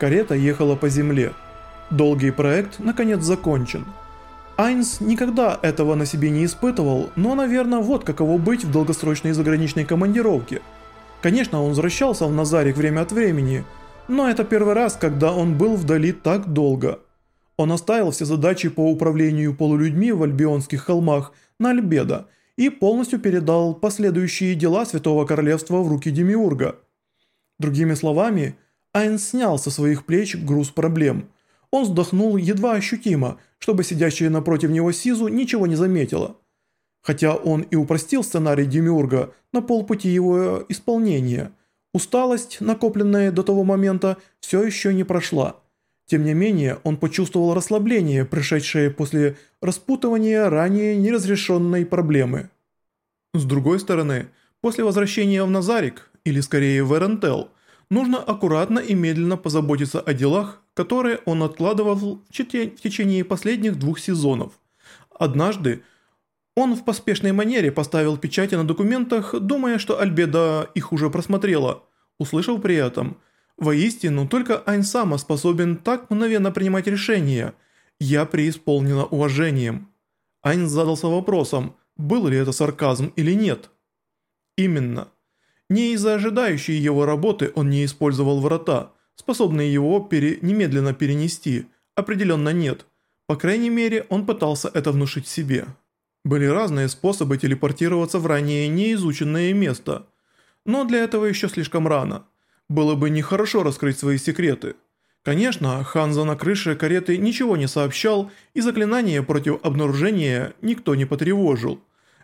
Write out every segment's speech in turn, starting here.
Карета ехала по земле. Долгий проект наконец закончен. Айнс никогда этого на себе не испытывал, но, наверное, вот каково быть в долгосрочной заграничной командировке. Конечно, он возвращался в Назарик время от времени, но это первый раз, когда он был вдали так долго. Он оставил все задачи по управлению полулюдьми в Альбионских холмах на Альбедо и полностью передал последующие дела Святого Королевства в руки Демиурга. Другими словами, Айнс снял со своих плеч груз проблем – он вздохнул едва ощутимо, чтобы сидящая напротив него Сизу ничего не заметила. Хотя он и упростил сценарий Демиурга на полпути его исполнения, усталость, накопленная до того момента, все еще не прошла. Тем не менее, он почувствовал расслабление, пришедшее после распутывания ранее неразрешенной проблемы. С другой стороны, после возвращения в Назарик, или скорее в Эрентел, нужно аккуратно и медленно позаботиться о делах, которые он откладывал в течение последних двух сезонов. Однажды он в поспешной манере поставил печати на документах, думая, что Альбеда их уже просмотрела, услышал при этом «Воистину, только Айнсама способен так мгновенно принимать решения. Я преисполнена уважением». Айнс задался вопросом, был ли это сарказм или нет. Именно. Не из-за ожидающей его работы он не использовал врата – способные его пере... немедленно перенести, определенно нет. По крайней мере, он пытался это внушить себе. Были разные способы телепортироваться в ранее неизученное место. Но для этого еще слишком рано. Было бы нехорошо раскрыть свои секреты. Конечно, Ханза на крыше кареты ничего не сообщал, и заклинание против обнаружения никто не потревожил.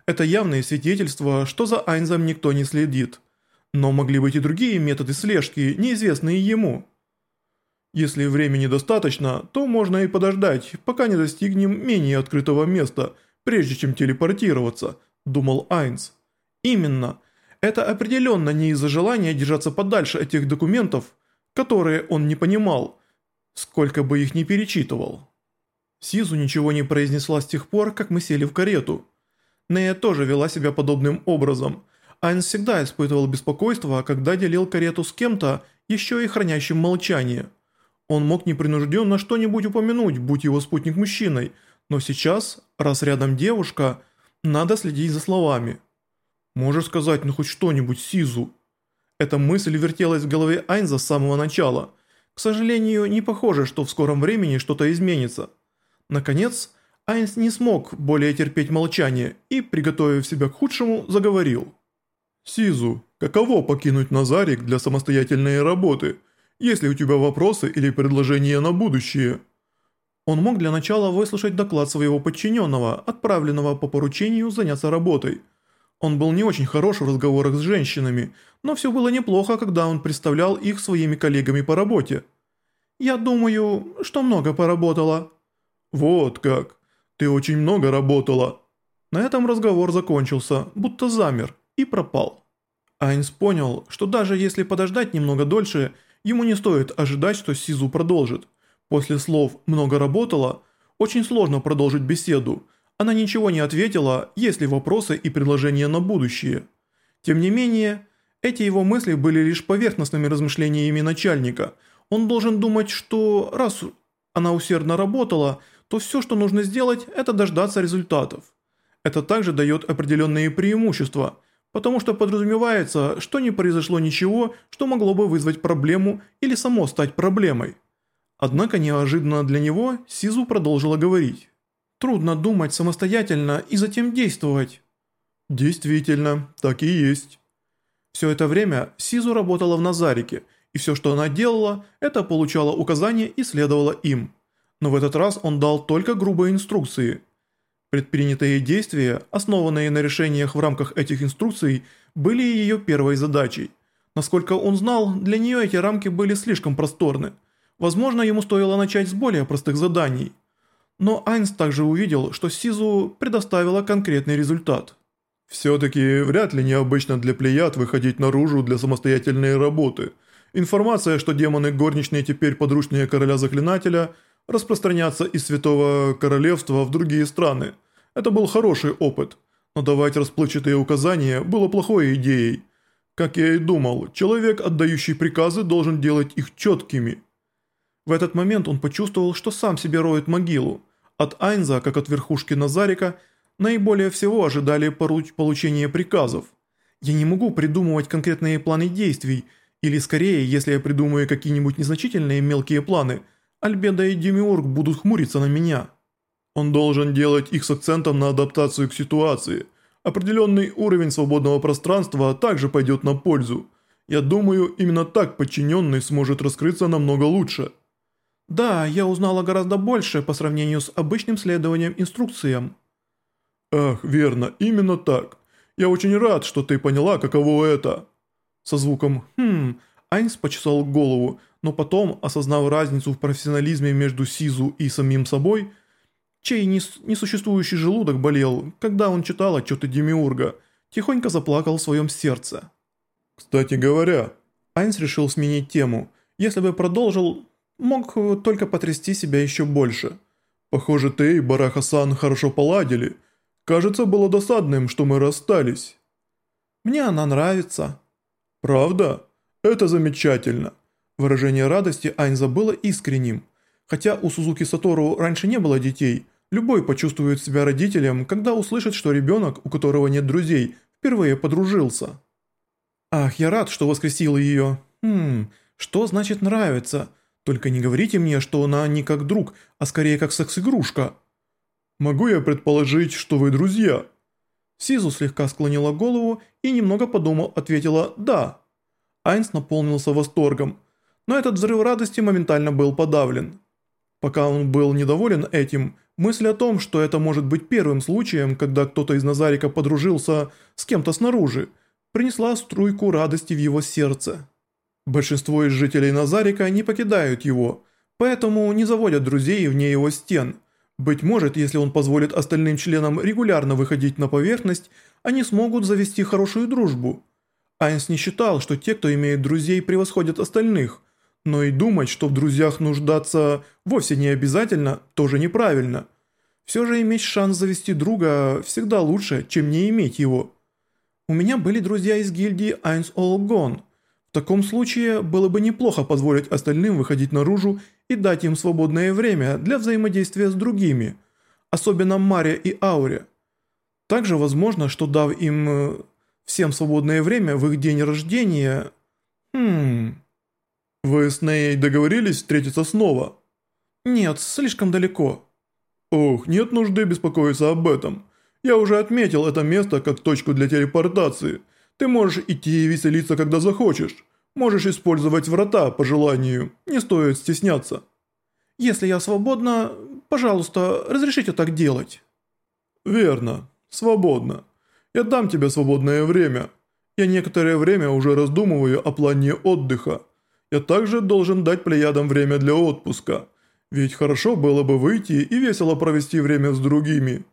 Это явное свидетельство, что за Айнзом никто не следит. Но могли быть и другие методы слежки, неизвестные ему. Если времени достаточно, то можно и подождать, пока не достигнем менее открытого места, прежде чем телепортироваться, думал Айнс. Именно. Это определенно не из-за желания держаться подальше этих документов, которые он не понимал, сколько бы их ни перечитывал. Сизу ничего не произнесла с тех пор, как мы сели в карету. Нея тоже вела себя подобным образом – Айнс всегда испытывал беспокойство, когда делил карету с кем-то, еще и хранящим молчание. Он мог непринужденно что-нибудь упомянуть, будь его спутник мужчиной, но сейчас, раз рядом девушка, надо следить за словами. «Можешь сказать ну хоть что-нибудь Сизу?» Эта мысль вертелась в голове Айнза с самого начала. К сожалению, не похоже, что в скором времени что-то изменится. Наконец, Айнс не смог более терпеть молчание и, приготовив себя к худшему, заговорил. Сизу, каково покинуть Назарик для самостоятельной работы, если у тебя вопросы или предложения на будущее? Он мог для начала выслушать доклад своего подчиненного, отправленного по поручению заняться работой. Он был не очень хорош в разговорах с женщинами, но все было неплохо, когда он представлял их своими коллегами по работе. «Я думаю, что много поработала». «Вот как. Ты очень много работала». На этом разговор закончился, будто замер и пропал. Айнс понял, что даже если подождать немного дольше, ему не стоит ожидать, что Сизу продолжит. После слов «много работала» очень сложно продолжить беседу. Она ничего не ответила, есть ли вопросы и предложения на будущее. Тем не менее, эти его мысли были лишь поверхностными размышлениями начальника. Он должен думать, что раз она усердно работала, то все, что нужно сделать, это дождаться результатов. Это также дает определенные преимущества – потому что подразумевается, что не произошло ничего, что могло бы вызвать проблему или само стать проблемой. Однако неожиданно для него Сизу продолжила говорить. «Трудно думать самостоятельно и затем действовать». «Действительно, так и есть». Все это время Сизу работала в Назарике, и все, что она делала, это получала указания и следовала им. Но в этот раз он дал только грубые инструкции – Предпринятые действия, основанные на решениях в рамках этих инструкций, были ее первой задачей. Насколько он знал, для нее эти рамки были слишком просторны. Возможно, ему стоило начать с более простых заданий. Но Айнс также увидел, что Сизу предоставила конкретный результат. «Все-таки вряд ли необычно для плеяд выходить наружу для самостоятельной работы. Информация, что демоны горничные теперь подручные короля заклинателя – распространяться из Святого Королевства в другие страны. Это был хороший опыт, но давать расплывчатые указания было плохой идеей. Как я и думал, человек, отдающий приказы, должен делать их четкими. В этот момент он почувствовал, что сам себе роет могилу. От Айнза, как от верхушки Назарика, наиболее всего ожидали получения приказов. Я не могу придумывать конкретные планы действий, или скорее, если я придумаю какие-нибудь незначительные мелкие планы, Альбеда и Демиург будут хмуриться на меня. Он должен делать их с акцентом на адаптацию к ситуации. Определенный уровень свободного пространства также пойдет на пользу. Я думаю, именно так подчиненный сможет раскрыться намного лучше. Да, я узнала гораздо больше по сравнению с обычным следованием инструкциям. Ах, верно, именно так. Я очень рад, что ты поняла, каково это. Со звуком «хм» Айнс почесал голову, но потом, осознав разницу в профессионализме между Сизу и самим собой, чей несуществующий желудок болел, когда он читал отчеты Демиурга, тихонько заплакал в своем сердце. Кстати говоря, Айнс решил сменить тему. Если бы продолжил, мог только потрясти себя еще больше. Похоже, ты и Барахасан хорошо поладили. Кажется, было досадным, что мы расстались. Мне она нравится. Правда? Это замечательно. Выражение радости Айнза было искренним. Хотя у Сузуки Сатору раньше не было детей, любой почувствует себя родителем, когда услышит, что ребенок, у которого нет друзей, впервые подружился. «Ах, я рад, что воскресил ее. Хм, что значит нравится? Только не говорите мне, что она не как друг, а скорее как секс-игрушка». «Могу я предположить, что вы друзья?» Сизу слегка склонила голову и, немного подумал, ответила «да». Айнс наполнился восторгом, но этот взрыв радости моментально был подавлен. Пока он был недоволен этим, мысль о том, что это может быть первым случаем, когда кто-то из Назарика подружился с кем-то снаружи, принесла струйку радости в его сердце. Большинство из жителей Назарика не покидают его, поэтому не заводят друзей вне его стен. Быть может, если он позволит остальным членам регулярно выходить на поверхность, они смогут завести хорошую дружбу. Айнс не считал, что те, кто имеет друзей, превосходят остальных, но и думать, что в друзьях нуждаться вовсе не обязательно, тоже неправильно. Все же иметь шанс завести друга всегда лучше, чем не иметь его. У меня были друзья из гильдии Айнс Олгон. В таком случае было бы неплохо позволить остальным выходить наружу и дать им свободное время для взаимодействия с другими, особенно Маре и Ауре. Также возможно, что дав им э, всем свободное время в их день рождения... Хм... Вы с ней договорились встретиться снова? Нет, слишком далеко. Ох, нет нужды беспокоиться об этом. Я уже отметил это место как точку для телепортации. Ты можешь идти и веселиться, когда захочешь. Можешь использовать врата по желанию, не стоит стесняться. Если я свободна, пожалуйста, разрешите так делать. Верно, свободно. Я дам тебе свободное время. Я некоторое время уже раздумываю о плане отдыха. Я также должен дать плеядам время для отпуска. Ведь хорошо было бы выйти и весело провести время с другими.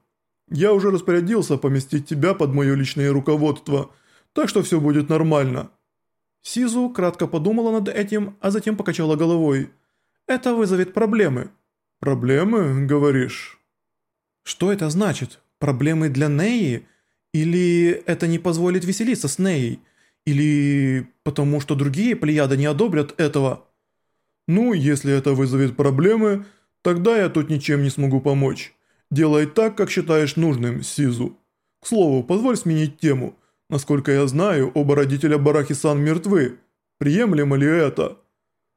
Я уже распорядился поместить тебя под мое личное руководство, так что все будет нормально». Сизу кратко подумала над этим, а затем покачала головой. «Это вызовет проблемы». «Проблемы, говоришь?» «Что это значит? Проблемы для Неи? Или это не позволит веселиться с Неей? Или потому что другие плеяды не одобрят этого?» «Ну, если это вызовет проблемы, тогда я тут ничем не смогу помочь. Делай так, как считаешь нужным, Сизу. К слову, позволь сменить тему. Насколько я знаю, оба родителя Барахи-сан мертвы. Приемлемо ли это?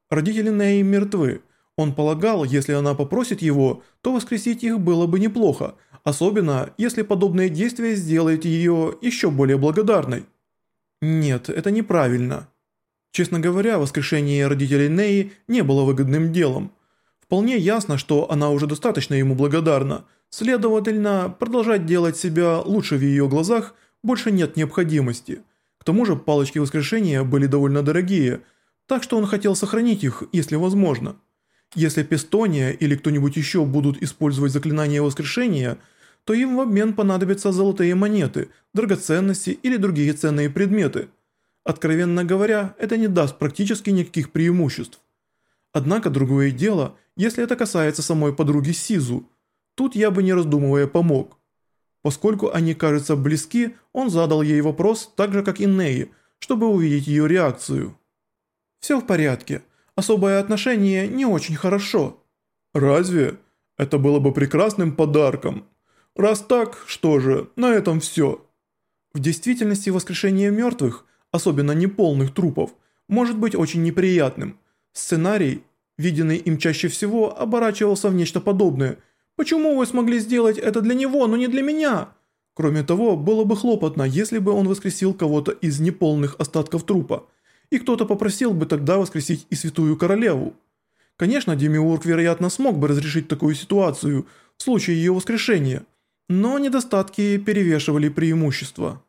Родители Неи мертвы. Он полагал, если она попросит его, то воскресить их было бы неплохо, особенно если подобное действие сделает ее еще более благодарной. Нет, это неправильно. Честно говоря, воскрешение родителей Неи не было выгодным делом. Вполне ясно, что она уже достаточно ему благодарна – Следовательно, продолжать делать себя лучше в ее глазах больше нет необходимости. К тому же палочки воскрешения были довольно дорогие, так что он хотел сохранить их, если возможно. Если Пестония или кто-нибудь еще будут использовать заклинание воскрешения, то им в обмен понадобятся золотые монеты, драгоценности или другие ценные предметы. Откровенно говоря, это не даст практически никаких преимуществ. Однако другое дело, если это касается самой подруги Сизу – Тут я бы не раздумывая помог. Поскольку они кажутся близки, он задал ей вопрос так же, как и Неи, чтобы увидеть ее реакцию. «Все в порядке. особое отношение не очень хорошо». «Разве? Это было бы прекрасным подарком. Раз так, что же, на этом все». В действительности воскрешение мертвых, особенно неполных трупов, может быть очень неприятным. Сценарий, виденный им чаще всего, оборачивался в нечто подобное. «Почему вы смогли сделать это для него, но не для меня?» Кроме того, было бы хлопотно, если бы он воскресил кого-то из неполных остатков трупа, и кто-то попросил бы тогда воскресить и Святую Королеву. Конечно, Демиург, вероятно, смог бы разрешить такую ситуацию в случае ее воскрешения, но недостатки перевешивали преимущества.